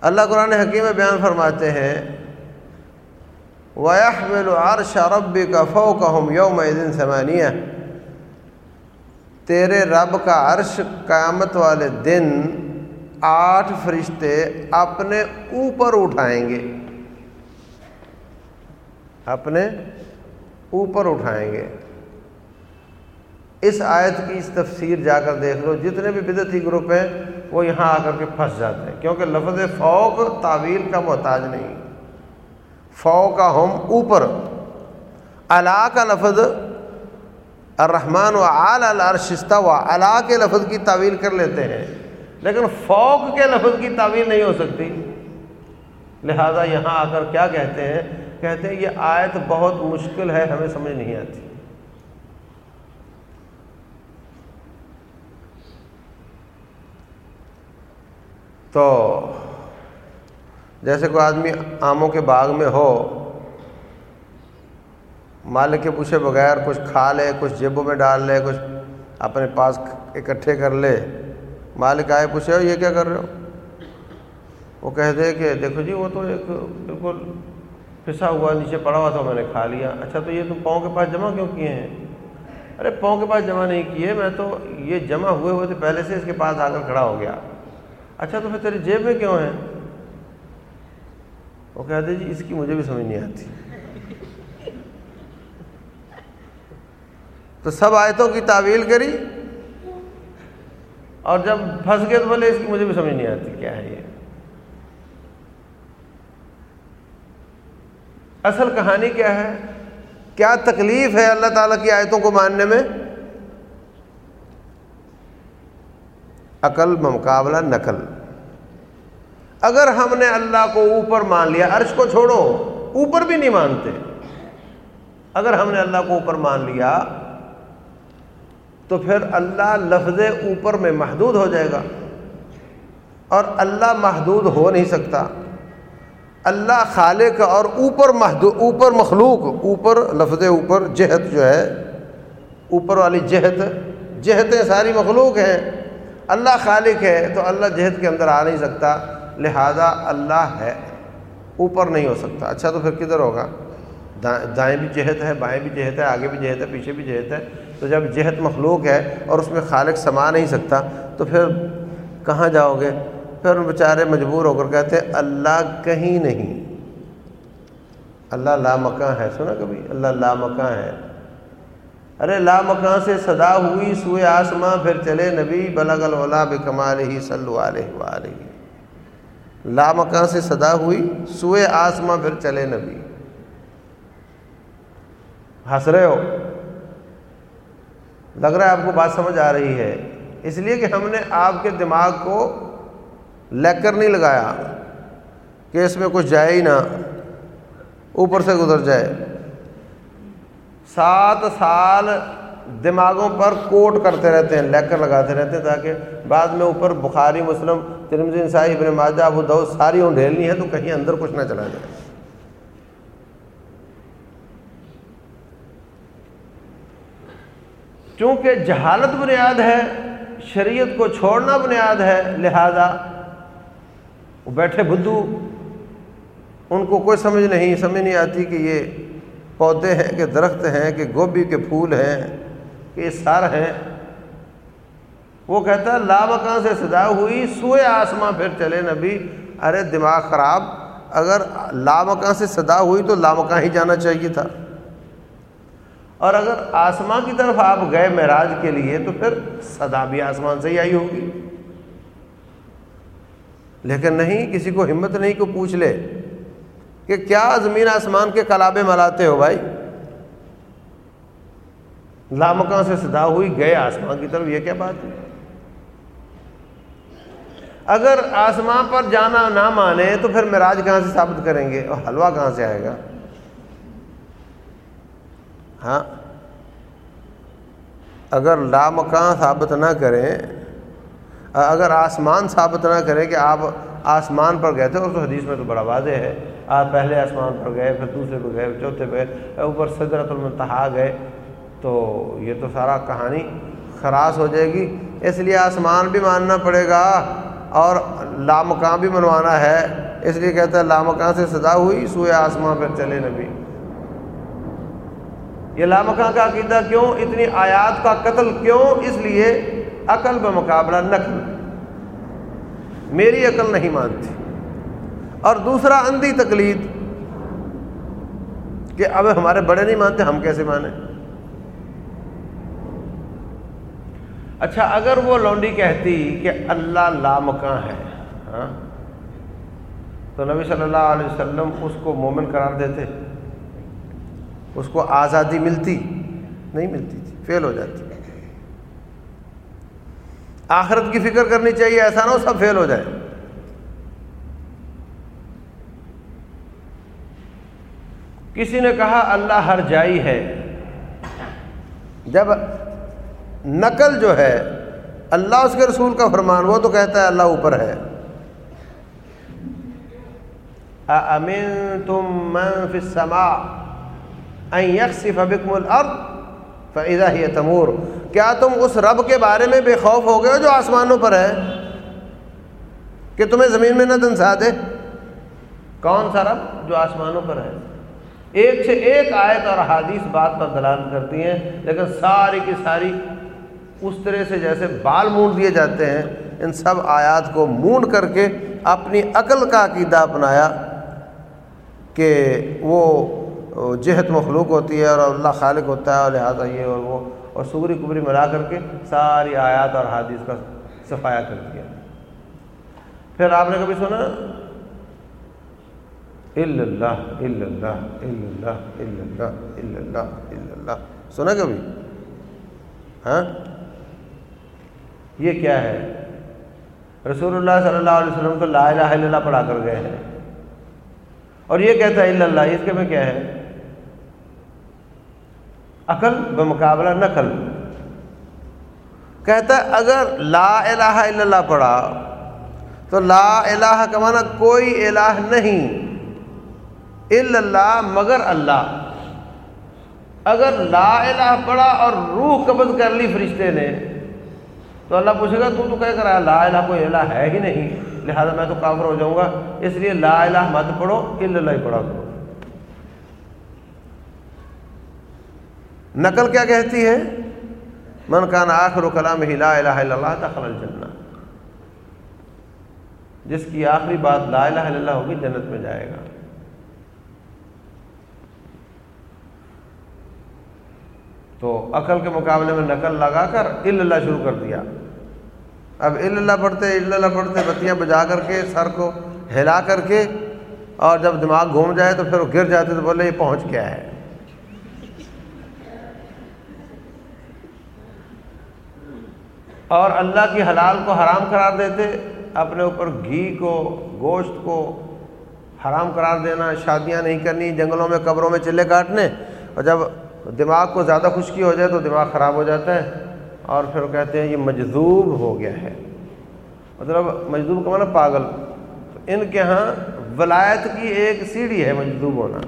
اللہ قرآن حکیم بیان فرماتے ہیں وَيَحْمِلُ عَرْشَ رَبِّكَ فَوْقَهُمْ يَوْمَ دن تیرے رب کا عرش قیامت والے دن آٹھ فرشتے اپنے اوپر اٹھائیں گے۔ اپنے اوپر اٹھائیں گے۔ اس آیت کی اس تفسیر جا کر دیکھ لو، جتنے بھی بدتی گروپ ہیں، وہ یہاں آ کر کے پھنس جاتے ہیں، کیونکہ لفظ فوق تعویل کا محتاج نہیں۔ فوق کا ہم اوپر، علا کا لفظ الرحمن و آل الرشستہ و علا کے لفظ کی تعویل کر لیتے ہیں، لیکن فوق کے لفظ کی تعویل نہیں ہو سکتی۔ لہذا یہاں آ کر کیا کہتے ہیں؟ کہتے ہیں یہ آیت بہت مشکل ہے، ہمیں سمجھ نہیں آتی۔ تو جیسے کوئی آدمی آموں کے باغ میں ہو، مالک کے پوچھے بغیر کچھ کھا لے، کچھ جیبوں میں ڈال لے، کچھ اپنے پاس اکٹھے کر لے، مالک آئے پوچھے ہو یہ کیا کر رہے ہو؟ وہ کہہ دے کہ دیکھو جی وہ تو ایک بالکل پھسا ہوا، نیچے پڑا ہوا تھا، میں نے کھا لیا۔ اچھا تو یہ تم پاؤں کے پاس جمع کیوں کیے ہیں؟ ارے، پاؤں کے پاس جمع نہیں کیے، میں تو یہ جمع ہوئے ہوئے تھے، پہلے سے اس کے پاس آ کر کھڑا ہو گیا۔ اچھا تو پھر تیری جیب میں کیوں ہے؟ وہ کہتے جی اس کی مجھے بھی سمجھ نہیں آتی۔ تو سب آیتوں کی تعویل کری اور جب پھنس گئے تو بولے، اس کی مجھے بھی سمجھ نہیں آتی، کیا ہے یہ؟ اصل کہانی کیا ہے؟ کیا تکلیف ہے اللہ تعالیٰ کی آیتوں کو ماننے میں؟ عقل بمقابلہ نقل۔ اگر ہم نے اللہ کو اوپر مان لیا، عرش کو چھوڑو، اوپر بھی نہیں مانتے۔ اگر ہم نے اللہ کو اوپر مان لیا، تو پھر اللہ لفظ اوپر میں محدود ہو جائے گا۔ اور اللہ محدود ہو نہیں سکتا۔ اللہ خالق اور اوپر محدود، اوپر مخلوق، اوپر لفظ اوپر جہت جو ہے، اوپر والی جہت، جہتیں ساری مخلوق ہیں۔ اللہ خالق ہے تو اللہ جہت کے اندر آ نہیں سکتا۔ لہذا اللہ ہے، اوپر نہیں ہو سکتا۔ اچھا تو پھر کدھر ہوگا؟ دائیں بھی جہت ہے، بائیں بھی جہت ہے، آگے بھی جہت ہے، پیچھے بھی جہت ہے۔ تو جب جہت مخلوق ہے اور اس میں خالق سما نہیں سکتا، تو پھر کہاں جاؤ گے؟ پھر بیچارے مجبور ہو کر کہتے ہیں، اللہ کہیں نہیں۔ اللہ لامکاں ہے۔ سنا کبھی؟ اللہ لامکاں ہے۔ ارے لامکاں سے صدا ہوئی، سوئے آسماں، پھر چلے نبی، بلغ الولا بکمال ہی صلو علیہ وآلہ۔ لامکاں سے صدا ہوئی، سوئے آسماں پھر چلے نبی۔ ہنس رہے ہو؟ لگ رہا ہے آپ کو بات سمجھ آ رہی ہے۔ اس لیے کہ ہم نے آپ کے دماغ کو لیکر نہیں لگایا کہ اس میں کچھ جائے ہی نہ، اوپر سے گزر جائے۔ سات سال دماغوں پر کوٹ کرتے رہتے ہیں لیکر لگاتے رہتے ہیں تاکہ بعد میں اوپر بخاری، مسلم ترمزین صاحب ابن ماجہ، ابو دو ساری اونڈھیلنی ہے تو کہیں اندر کچھ نہ چلا جائے۔ چونکہ جہالت بنیاد ہے، شریعت کو چھوڑنا بنیاد ہے، لہذا وہ بیٹھے بدھو، ان کو کوئی سمجھ نہیں سمجھ نہیں آتی کہ یہ پودے ہیں، کہ درخت ہیں، کہ گوبھی کے پھول ہیں۔ کہ یہ سار ہیں وہ کہتا ہے لامکان سے صدا ہوئی؟ سوئے آسماں پھر چلے نبی۔ ارے دماغ خراب، اگر لامکان سے صدا ہوئی تو لامکان ہی جانا چاہیے تھا۔ اور اگر آسمان کی طرف آپ گئے معراج کے لیے تو پھر صدا بھی آسمان سے ہی آئی ہوگی۔ لیکن نہیں، کسی کو ہمت نہیں کو پوچھ لے کہ کیا زمین آسمان کے کلابے ملاتے ہو بھائی؟ لامکان سے صدا ہاں، ہوئی گئے آسمان کی طرف، یہ کیا بات ہے؟ اگر آسمان پر جانا نہ مانے تو پھر معراج کہاں سے ثابت کریں گے؟ اور حلوہ کہاں سے آئے گا؟ ہاں اگر لامکان ثابت نہ کریں، اگر آسمان ثابت نہ کریں کہ آپ آسمان پر گئے تھے، اور تو حدیث میں تو بڑا واضح ہے، آپ پہلے آسمان پر گئے، پھر دوسرے پہ گئے، چوتھے پہ اوپر صدرت المنتہا گئے تو یہ تو سارا کہانی خراس ہو جائے گی۔ اس لیے آسمان بھی ماننا پڑے گا اور لامکان بھی منوانا ہے۔ اس لیے کہتا ہے لامکان سے سزا ہوئی، سوئے آسمان پہ چلے نبی۔ یہ لامکان کا عقیدہ کیوں؟ اتنی آیات کا قتل کیوں؟ اس لیے عقل بمقابلہ نقل۔ میری عقل نہیں مانتی۔ اور دوسرا اندھی تقلید کہ اب ہمارے بڑے نہیں مانتے، ہم کیسے مانیں؟ اچھا اگر وہ لونڈی کہتی کہ اللہ لامکاں ہے ہاں تو نبی صلی اللہ علیہ وسلم اس کو مومن قرار دیتے، اس کو آزادی ملتی، نہیں ملتی تھی، فیل ہو جاتی۔ آخرت کی فکر کرنی چاہیے، ایسا نہ ہو سب فیل ہو جائے۔ کسی نے کہا، اللہ ہر جائی ہے۔ جب نقل جو ہے، اللہ اس کے رسول کا فرمان، وہ تو کہتا ہے اللہ اوپر ہے۔ امین تم من فی السماء یکسف بکم الارض فضا ہی تمور۔ کیا تم اس رب کے بارے میں بے خوف ہو گئے ہو جو آسمانوں پر ہے؟ کہ تمہیں زمین میں نہ دنسا دے۔ کون سا رب جو آسمانوں پر ہے؟ ایک سے ایک آیت اور حادیث بات پر دلال کرتی ہیں، لیکن ساری کی ساری اس طرح سے جیسے بال مونڈ دیے جاتے ہیں، ان سب آیات کو مونڈ کر کے اپنی عقل کا عقیدہ اپنایا کہ وہ جہت مخلوق ہوتی ہے اور اللہ خالق ہوتا ہے، اور لہٰذا یہ اور وہ، اور سگری کبری ملا کر کے ساری آیات اور حادث کا صفایا کر دیا۔ پھر آپ نے کبھی سنا؟ اللہ اللہ اللہ اللہ اللہ۔ سنا کبھی؟ ہاں؟ یہ کیا ہے؟ رسول اللہ صلی اللہ علیہ وسلم تو لا الہ الا اللہ پڑھا کر گئے ہیں۔ اور یہ کہتا ہے اللہ، اس کے میں کیا ہے؟ عقل بمقابلہ نقل۔ کہتا ہے اگر لا الہ الا اللہ پڑھا، تو لا الہ کا معنی کوئی الہ نہیں۔ الا اللہ مگر اللہ۔ اگر لا الہ پڑھا اور روح قبض کر لی فرشتے نے تو اللہ پوچھے گا، تو تو کہہ کر لا الہ کوئی الہ ہے ہی نہیں۔ لہذا میں تو کافر ہو جاؤں گا۔ اس لیے لا الہ مت پڑھو اللہ ہی پڑھا کرو۔ نقل کیا کہتی ہے؟ من کان آخر و کلام ہی لا الہ الا اللہ دخل الجنہ۔ جس کی آخری بات لا الہ الا اللہ ہوگی، جنت میں جائے گا۔ تو عقل کے مقابلے میں نقل لگا کر اللہ شروع کر دیا۔ اب اللہ پڑھتے اللہ پڑھتے، بتیاں بجا کر کے، سر کو ہلا کر کے اور جب دماغ گھوم جائے تو پھر وہ گر جاتے تو بولے، یہ پہنچ کیا ہے۔ اور اللہ کی حلال کو حرام قرار دیتے، اپنے اوپر گھی کو، گوشت کو حرام قرار دینا، شادیاں نہیں کرنی، جنگلوں میں، قبروں میں چلے کاٹنے۔ اور جب دماغ کو زیادہ خشکی ہو جائے تو دماغ خراب ہو جاتا ہے اور پھر وہ کہتے ہیں یہ مجذوب ہو گیا ہے۔ مطلب مجذوب کا مطلب پاگل۔ تو ان کے ہاں ولایت کی ایک سیڑھی ہے مجذوب ہونا۔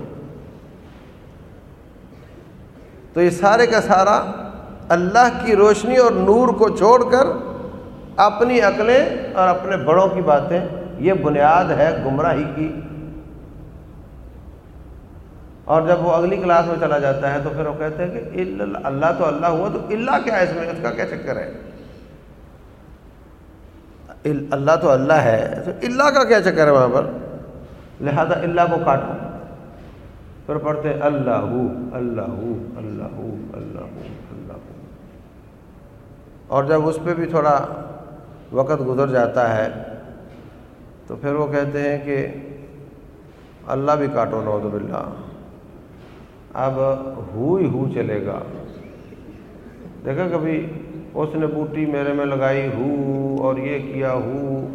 تو یہ سارے کا سارا اللہ کی روشنی اور نور کو چھوڑ کر اپنی عقلیں اور اپنے بڑوں کی باتیں، یہ بنیاد ہے گمراہی کی۔ اور جب وہ اگلی کلاس میں چلا جاتا ہے تو پھر وہ کہتے ہیں کہ اللہ تو اللہ ہوا تو اللہ کیا ہے اس میں؟ اس کا کیا چکر ہے؟ اللہ تو اللہ ہے، تو اللہ کا کیا چکر ہے وہاں پر؟ لہذا اللہ کو کاٹو۔ پھر پڑھتے اللہ ہو اللہ ہو اللہ ہو اللہ ہو اللہ۔ ہو اور جب اس پہ بھی تھوڑا وقت گزر جاتا ہے تو پھر وہ کہتے ہیں کہ اللہ بھی کاٹو، نعوذ باللہ۔ اب ہو ہی ہو چلے گا۔ دیکھا کبھی اس نے بوٹی میرے میں لگائی ہو اور یہ کیا ہو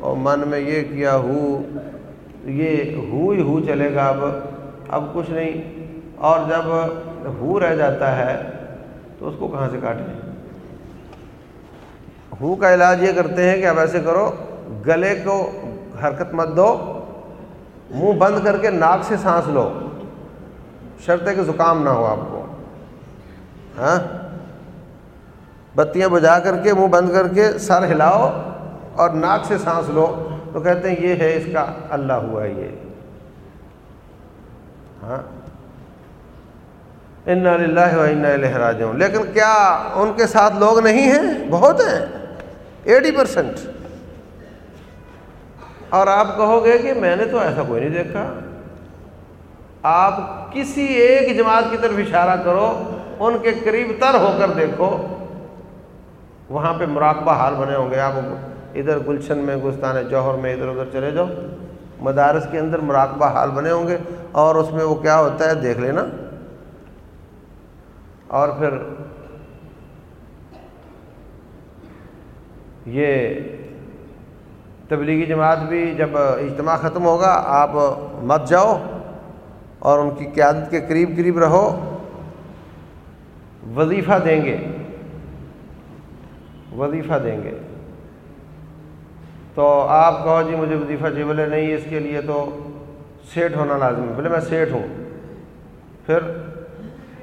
اور من میں یہ کیا ہو، یہ ہو ہی ہو چلے گا۔ اب اب کچھ نہیں۔ اور جب ہو رہ جاتا ہے تو اس کو کہاں سے کاٹیں؟ ہو کا علاج یہ کرتے ہیں کہ اب ایسے کرو، گلے کو حرکت مت دو، منہ بند کر کے ناک سے سانس لو۔ شرط ہے کہ زکام نہ ہو آپ کو۔ ہاں؟ بتیاں بجا کر کے، منہ بند کر کے سر ہلاؤ اور ناک سے سانس لو۔ تو کہتے ہیں یہ ہے اس کا اللہ ہوا یہ۔ ہاں؟ ان اللہ و ان لہراج لیکن کیا ان کے ساتھ لوگ نہیں ہیں؟ بہت ہیں۔ ایٹی پرسینٹ اور آپ کہو گے کہ میں نے تو ایسا کوئی نہیں دیکھا۔ آپ کسی ایک جماعت کی طرف اشارہ کرو، ان کے قریب تر ہو کر دیکھو، وہاں پہ مراقبہ حال بنے ہوں گے۔ آپ ادھر گلشن میں، گلستان جوہر میں، ادھر ادھر چلے جاؤ۔ مدارس کے اندر مراقبہ حال بنے ہوں گے۔ اور اس میں وہ کیا ہوتا ہے، دیکھ لینا۔ اور پھر یہ تبلیغی جماعت بھی جب اجتماع ختم ہوگا، آپ مت جاؤ۔ اور ان کی قیادت کے قریب قریب رہو، وظیفہ دیں گے۔ وظیفہ دیں گے۔ تو آپ کہو جی مجھے وظیفہ چاہیے بولے نہیں اس کے لیے تو سیٹ ہونا لازم بولے میں سیٹ ہوں۔ پھر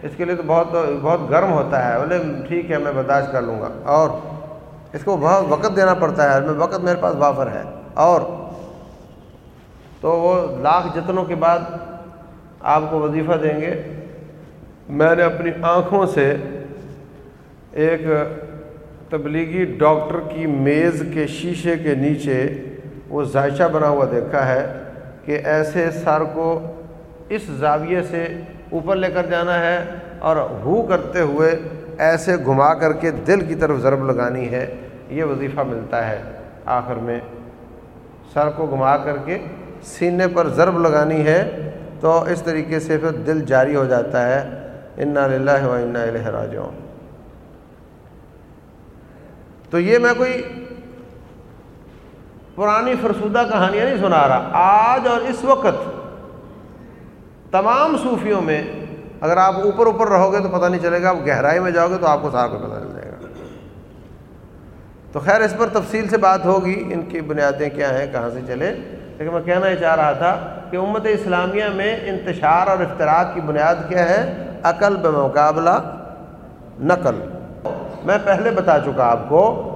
اس کے لیے تو بہت بہت گرم ہوتا ہے۔ بولے ٹھیک ہے، میں برداشت کر لوں گا۔ اور اس کو بہت وقت دینا پڑتا ہے۔ میں وقت میرے پاس وافر ہے۔ اور تو وہ لاکھ جتنوں کے بعد آپ کو وظیفہ دیں گے۔ میں نے اپنی آنکھوں سے ایک تبلیغی ڈاکٹر کی میز کے شیشے کے نیچے وہ ذائچہ بنا ہوا دیکھا ہے کہ ایسے سر کو اس زاویے سے اوپر لے کر جانا ہے اور ہو کرتے ہوئے ایسے گھما کر کے دل کی طرف ضرب لگانی ہے، یہ وظیفہ ملتا ہے۔ آخر میں سر کو گھما کر کے سینے پر ضرب لگانی ہے تو اس طریقے سے پھر دل جاری ہو جاتا ہے، انا للہ و انا الہ راجعون۔ تو یہ میں کوئی پرانی فرسودہ کہانیاں نہیں سنا رہا۔ آج اور اس وقت تمام صوفیوں میں اگر آپ اوپر اوپر رہو گے تو پتہ نہیں چلے گا، آپ گہرائی میں جاؤ گے تو آپ کو سارا کو پتہ چل جائے گا۔ تو خیر، اس پر تفصیل سے بات ہوگی، ان کی بنیادیں کیا ہیں، کہاں سے چلے لیکن میں کہنا یہ چاہ رہا تھا کہ امت اسلامیہ میں انتشار اور افطراک کی بنیاد کیا ہے؟ عقل بمقابلہ نقل۔ میں پہلے بتا چکا آپ کو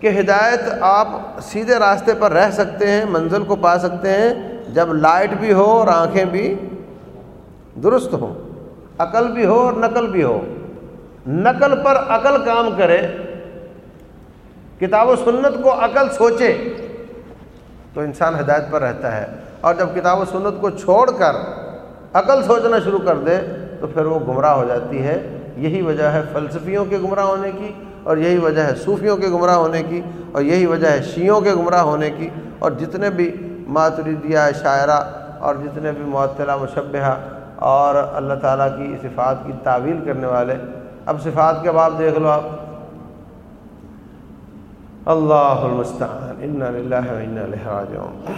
کہ ہدایت آپ سیدھے راستے پر رہ سکتے ہیں، منزل کو پا سکتے ہیں، جب لائٹ بھی ہو اور آنکھیں بھی درست ہوں۔ عقل بھی ہو اور نقل بھی ہو۔ نقل پر عقل کام کرے، کتاب و سنت کو عقل سوچے۔ تو انسان ہدایت پر رہتا ہے۔ اور جب کتاب و سنت کو چھوڑ کر عقل سوچنا شروع کر دے، تو پھر وہ گمراہ ہو جاتی ہے۔ یہی وجہ ہے فلسفیوں کے گمراہ ہونے کی، اور یہی وجہ ہے صوفیوں کے گمراہ ہونے کی، اور یہی وجہ ہے شیعوں کے گمراہ ہونے کی۔ اور جتنے بھی ماتریدیہ شاعرہ اور جتنے بھی معطلہ مشبہ اور اللہ تعالیٰ کی صفات کی تعویل کرنے والے، اب صفات کے بعد دیکھ لو آپ۔ اللہ المستعان ان راجعون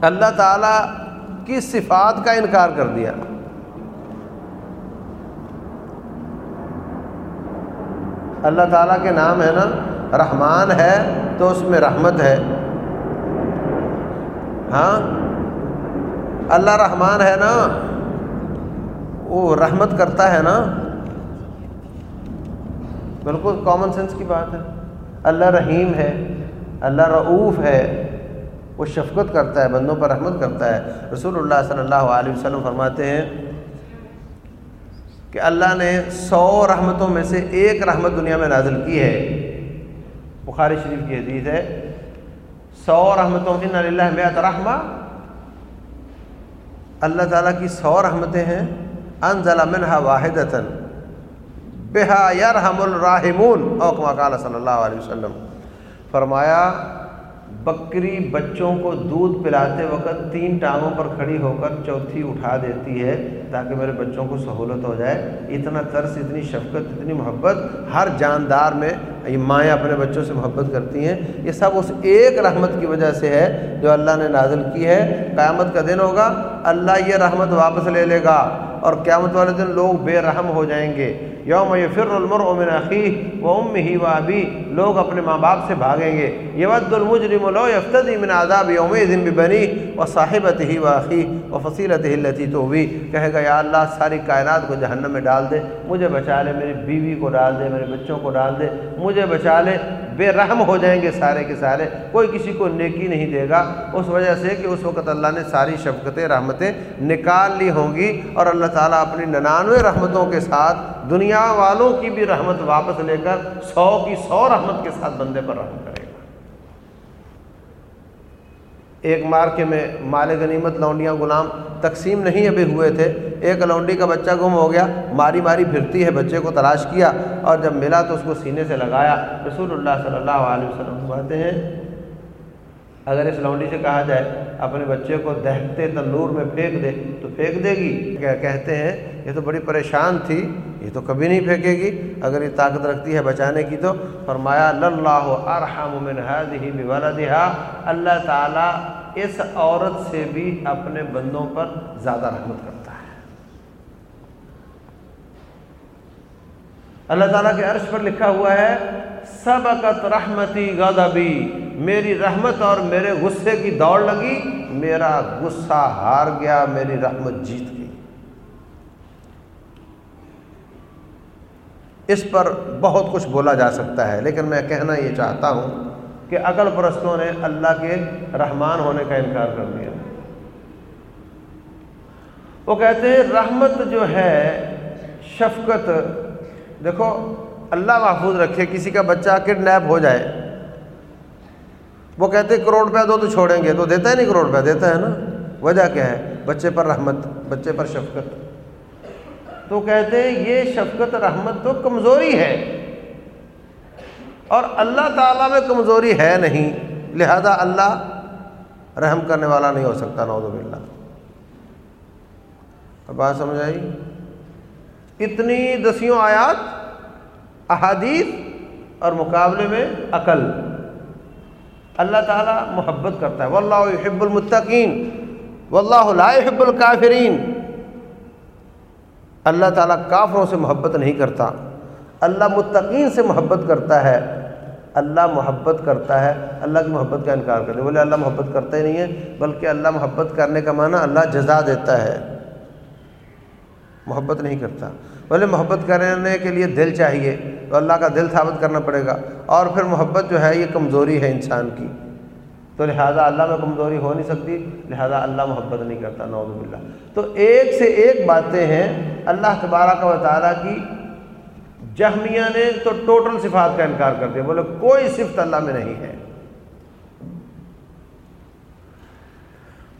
اللہ تعالیٰ کی صفات کا انکار کر دیا اللہ تعالیٰ کے نام ہے نا رحمان ہے تو اس میں رحمت ہے ہاں اللہ رحمان ہے نا وہ رحمت کرتا ہے نا بالکل کامن سینس کی بات ہے اللہ رحیم ہے، اللہ رعوف ہے، وہ شفقت کرتا ہے، بندوں پر رحمت کرتا ہے۔ رسول اللہ صلی اللہ علیہ وسلم فرماتے ہیں کہ اللہ نے سو رحمتوں میں سے ایک رحمت دنیا میں نازل کی ہے۔ بخاری شریف کی حدیث ہے، سو رحمتوں ان اللہ میت رحمہ۔ اللہ تعالیٰ کی سو رحمتیں ہیں، انزل منہا واحد بہا یرحم الرحمون اوکما قال صلی اللہ علیہ وسلم۔ فرمایا، بکری بچوں کو دودھ پلاتے وقت تین ٹانگوں پر کھڑی ہو کر چوتھی اٹھا دیتی ہے تاکہ میرے بچوں کو سہولت ہو جائے۔ اتنا ترس، اتنی شفقت، اتنی محبت، ہر جاندار میں یہ مائیں اپنے بچوں سے محبت کرتی ہیں۔ یہ سب اس ایک رحمت کی وجہ سے ہے جو اللہ نے نازل کی ہے۔ قیامت کا دن ہوگا، اللہ یہ رحمت واپس لے لے گا اور قیامت والے دن لوگ بے رحم ہو جائیں گے۔ یوم یفر المرء من اخیہ و امہ و ابی، لوگ اپنے ماں باپ سے بھاگیں گے۔ یود المجرم لو یفتدی من عذاب یومئذ ببنی و صاحبتہ و اخیہ و فصیلتہ التي تووی کہے گا، یا اللہ، ساری کائنات کو جہنم میں ڈال دے، مجھے بچا لے، میری بیوی کو ڈال دے، میرے بچوں کو ڈال دے، مجھے بچا لے۔ بے رحم ہو جائیں گے سارے کے سارے، کوئی کسی کو نیکی نہیں دے گا۔ اس وجہ سے کہ اس وقت اللہ نے ساری شفقتیں، رحمتیں نکال لی ہوں گی اور اللہ تعالیٰ اپنی ننانوے رحمتوں کے ساتھ دنیا والوں کی بھی رحمت واپس لے کر سو کی سو رحمت کے ساتھ بندے پر رحم کرے گا۔ ایک مارکے میں مال غنیمت، لونڈیاں غلام تقسیم نہیں ابھی ہوئے تھے۔ ایک لونڈی کا بچہ گم ہو گیا، ماری ماری پھرتی ہے، بچے کو تلاش کیا اور جب ملا تو اس کو سینے سے لگایا۔ رسول اللہ صلی اللہ علیہ وسلم کہتے ہیں اگر اس لونڈی سے کہا جائے اپنے بچے کو دہتے تندور میں پھینک دے، تو پھینک دے گی۔ کیا کہتے ہیں، یہ تو بڑی پریشان تھی، یہ تو کبھی نہیں پھینکے گی۔ اگر یہ طاقت رکھتی ہے بچانے کی تو فرمایا اللہ ارحم من هذه بولدها اللہ تعالیٰ اس عورت سے بھی اپنے بندوں پر زیادہ رحمت کرتا ہے۔ اللہ تعالیٰ کے عرش پر لکھا ہوا ہے، سبقت رحمتی غضبی میری رحمت اور میرے غصے کی دوڑ لگی، میرا غصہ ہار گیا، میری رحمت جیت گئی۔ اس پر بہت کچھ بولا جا سکتا ہے، لیکن میں کہنا یہ چاہتا ہوں کہ عقل پرستوں نے اللہ کے رحمان ہونے کا انکار کر دیا۔ وہ کہتے ہیں، رحمت جو ہے، شفقت، دیکھو، اللہ محفوظ رکھے، کسی کا بچہ کڈنیپ ہو جائے۔ وہ کہتے کروڑ روپیہ دو تو چھوڑیں گے، تو دیتا ہے نہیں کروڑ روپیہ، دیتا ہے نا۔ وجہ کیا ہے؟ بچے پر رحمت، بچے پر شفقت۔ تو کہتے ہیں یہ شفقت، رحمت تو کمزوری ہے۔ اور اللہ تعالیٰ میں کمزوری ہے نہیں، لہذا اللہ رحم کرنے والا نہیں ہو سکتا، نعوذ باللہ۔ اب بات سمجھ آئی؟ اتنی دسیوں آیات، احادیث اور مقابلے میں عقل۔ اللہ تعالیٰ محبت کرتا ہے۔ واللہ يحب المتقین، واللہ لا يحب الکافرین۔ اللہ تعالیٰ کافروں سے محبت نہیں کرتا۔ اللہ متقین سے محبت کرتا ہے۔ اللہ محبت کرتا ہے۔ اللہ کی محبت کا انکار کرتے بولے اللہ محبت کرتا ہی نہیں ہے، بلکہ اللہ محبت کرنے کا معنی اللہ جزا دیتا ہے۔ محبت نہیں کرتا۔ بولے محبت کرنے کے لیے دل چاہیے۔ تو اللہ کا دل ثابت کرنا پڑے گا اور پھر محبت جو ہے یہ کمزوری ہے انسان کی تو لہٰذا اللہ میں کمزوری ہو نہیں سکتی، لہٰذا اللہ محبت نہیں کرتا، نعوذ باللہ۔ تو ایک سے ایک باتیں ہیں اللہ تبارہ کا تعالیٰ کی۔ جہمیہ نے تو ٹوٹل صفات کا انکار کر دیا، بولے کوئی صفت اللہ میں نہیں ہے۔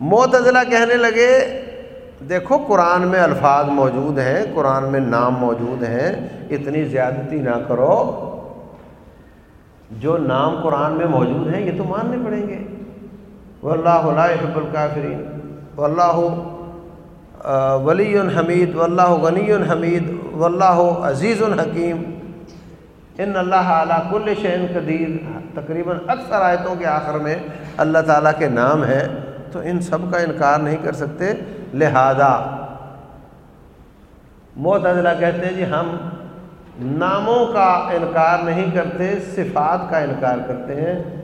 معتزلہ کہنے لگے دیکھو قرآن میں الفاظ موجود ہیں، قرآن میں نام موجود ہیں، اتنی زیادتی نہ کرو۔ جو نام قرآن میں موجود ہیں، یہ تو ماننے پڑیں گے۔ وہ اللہ حب الکافرین۔ و اللہ ولی الحمید و اللہ غنی الحمید و اللہ عزیز الحکیم ان اللہ علیہ کل شعین قدیر۔ تقریباً اکثر آیتوں کے آخر میں اللہ تعالیٰ کے نام ہیں۔ تو ان سب کا انکار نہیں کر سکتے۔ لہذا معتدلہ کہتے ہیں جی ہم ناموں کا انکار نہیں کرتے، صفات کا انکار کرتے ہیں۔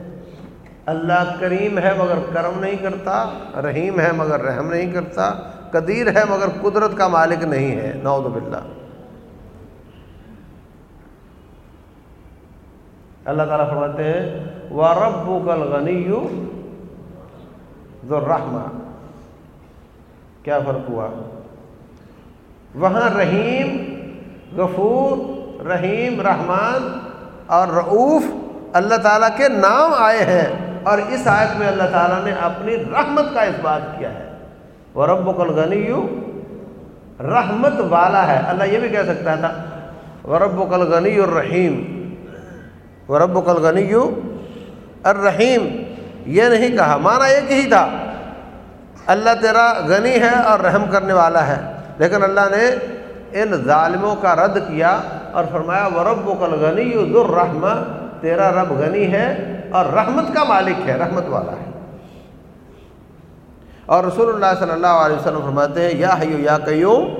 اللہ کریم ہے مگر کرم نہیں کرتا، رحیم ہے مگر رحم نہیں کرتا، قدیر ہے مگر قدرت کا مالک نہیں ہے۔ نعوذ باللہ۔ اللہ تعالیٰ فرماتے ہیں وہ رب کل غنی ذرحمہ کیا فرق ہوا؟ وہاں رحیم غفور، رحیم رحمان اور رعوف اللہ تعالیٰ کے نام آئے ہیں اور اس آیت میں اللہ تعالیٰ نے اپنی رحمت کا اس بات کیا ہے۔ وہ رب الغنی رحمت والا ہے۔ اللہ یہ بھی کہہ سکتا تھا وہ رب الغنی الرحیم وہ رب الغنی الرحیم یہ نہیں کہا مانا ایک ہی تھا۔ اللہ تیرا غنی ہے اور رحم کرنے والا ہے۔ لیکن اللہ نے ان ظالموں کا رد کیا اور فرمایا وہ رب و کل غنی ذرحمہ تیرا رب غنی ہے اور رحمت کا مالک ہے، رحمت والا ہے۔ اور رسول اللہ صلی اللہ علیہ وسلم فرماتے ہیں، یا حیو یا قیوم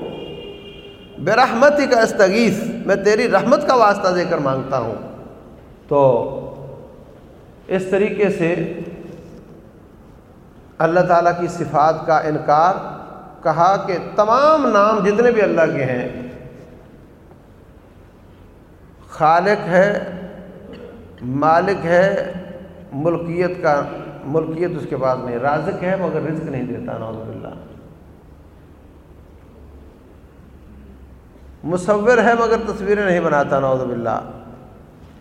بے رحمتی کا استغیث، میں تیری رحمت کا واسطہ دے کر مانگتا ہوں۔ تو اس طریقے سے اللہ تعالیٰ کی صفات کا انکار، کہا کہ تمام نام جتنے بھی اللہ کے ہیں، خالق ہے، مالک ہے، ملکیت کا، ملکیت اس کے بعد نہیں، رازق ہے، مگر رزق نہیں دیتا، نعوذ باللہ۔ مصور ہے، مگر تصویریں نہیں بناتا، نعوذ باللہ۔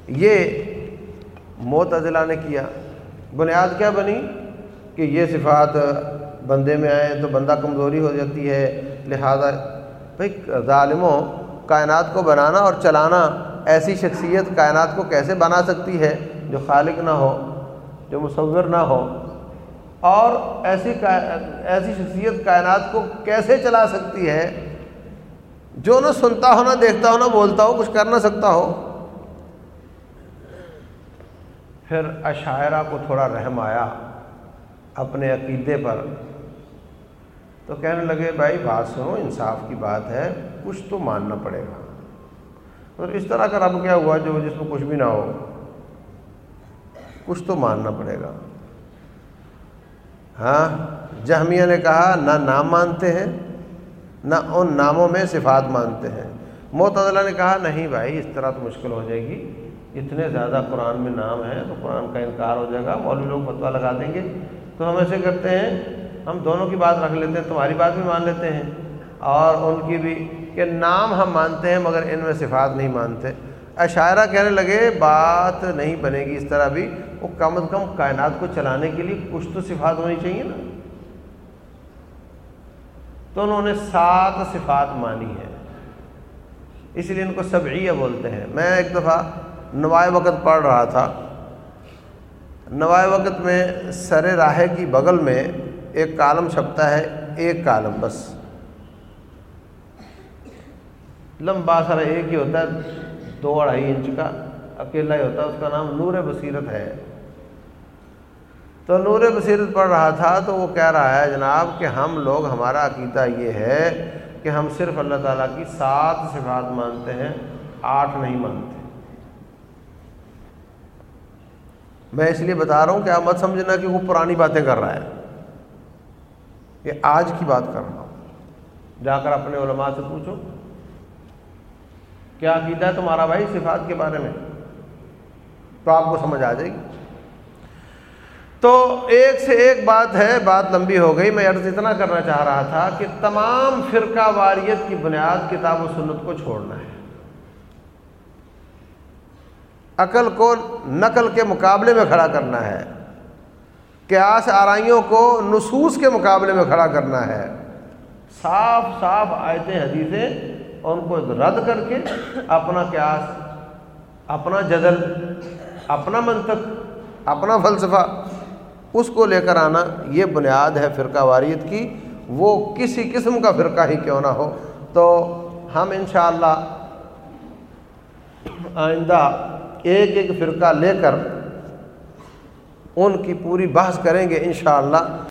یہ موت نے کیا۔ بنیاد کیا بنی؟ کہ یہ صفات بندے میں آئیں تو بندہ کمزوری ہو جاتی ہے، لہذا بھائی ظالموں کائنات کو بنانا اور چلانا ایسی شخصیت کائنات کو کیسے بنا سکتی ہے جو خالق نہ ہو، جو مصور نہ ہو؟ اور ایسی ایسی شخصیت کائنات کو کیسے چلا سکتی ہے؟ جو نہ سنتا ہو، نہ دیکھتا ہو، نہ بولتا ہو، کچھ کر نہ سکتا ہو۔ پھر عشاعرہ کو تھوڑا رحم آیا۔ اپنے عقیدے پر۔ تو کہنے لگے، بھائی بات سنو، انصاف کی بات ہے، کچھ تو ماننا پڑے گا۔ اور اس طرح کا رب کیا ہوا جو جس میں کچھ بھی نہ ہو، کچھ تو ماننا پڑے گا۔ ہاں جہمیہ نے کہا، نہ نام مانتے ہیں، نہ ان ناموں میں صفات مانتے ہیں۔ معتدلہ نے کہا، نہیں بھائی، اس طرح تو مشکل ہو جائے گی۔ اتنے زیادہ قرآن میں نام ہے تو قرآن کا انکار ہو جائے گا، مولوی لوگ فتویٰ لگا دیں گے۔ تو ہم ایسے کرتے ہیں، ہم دونوں کی بات رکھ لیتے ہیں، تمہاری بات بھی مان لیتے ہیں۔ اور ان کی بھی کہ نام ہم مانتے ہیں، مگر ان میں صفات نہیں مانتے۔ اشاعرہ کہنے لگے، بات نہیں بنے گی اس طرح بھی۔ وہ کم از کم کائنات کو چلانے کے لیے کچھ تو صفات ہونی چاہیے نا۔ تو انہوں نے سات صفات مانی ہے اس لیے ان کو سبعیہ بولتے ہیں۔ میں ایک دفعہ نوائے وقت پڑھ رہا تھا۔ نوائے وقت میں سر راہے کی بغل میں ایک کالم چھپتا ہے، ایک کالم بس۔ لمبا سارا ایک ہی ہوتا ہے، دو اڑھائی انچ کا، اکیلا ہی ہوتا ہے، اس کا نام نور بصیرت ہے۔ تو نور بصیرت پڑھ رہا تھا تو وہ کہہ رہا ہے، جناب، کہ ہم لوگ، ہمارا عقیدہ یہ ہے کہ ہم صرف اللہ تعالیٰ کی سات صفات مانتے ہیں، آٹھ نہیں مانتے۔ میں اس لیے بتا رہا ہوں کہ آپ مت سمجھنا کہ وہ پرانی باتیں کر رہا ہے۔ یہ آج کی بات کر رہا ہوں۔ جا کر اپنے علماء سے پوچھو، کیا عقیدہ ہے تمہارا بھائی صفات کے بارے میں؟ تو آپ کو سمجھ آ جائے گی۔ تو ایک سے ایک بات ہے، بات لمبی ہو گئی۔ میں عرض اتنا کرنا چاہ رہا تھا کہ تمام فرقہ واریت کی بنیاد کتاب و سنت کو چھوڑنا ہے۔ عقل کو نقل کے مقابلے میں کھڑا کرنا ہے۔ قیاس آرائیوں کو نصوص کے مقابلے میں کھڑا کرنا ہے۔ صاف صاف آیتیں، حدیثیں ان کو رد کر کے اپنا قیاس، اپنا جدل، اپنا منطق، اپنا فلسفہ، اس کو لے کر آنا، یہ بنیاد ہے فرقہ واریت کی۔ وہ کسی قسم کا فرقہ ہی کیوں نہ ہو۔ تو ہم انشاءاللہ آئندہ ایک ایک فرقہ لے کر ان کی پوری بحث کریں گے انشاءاللہ۔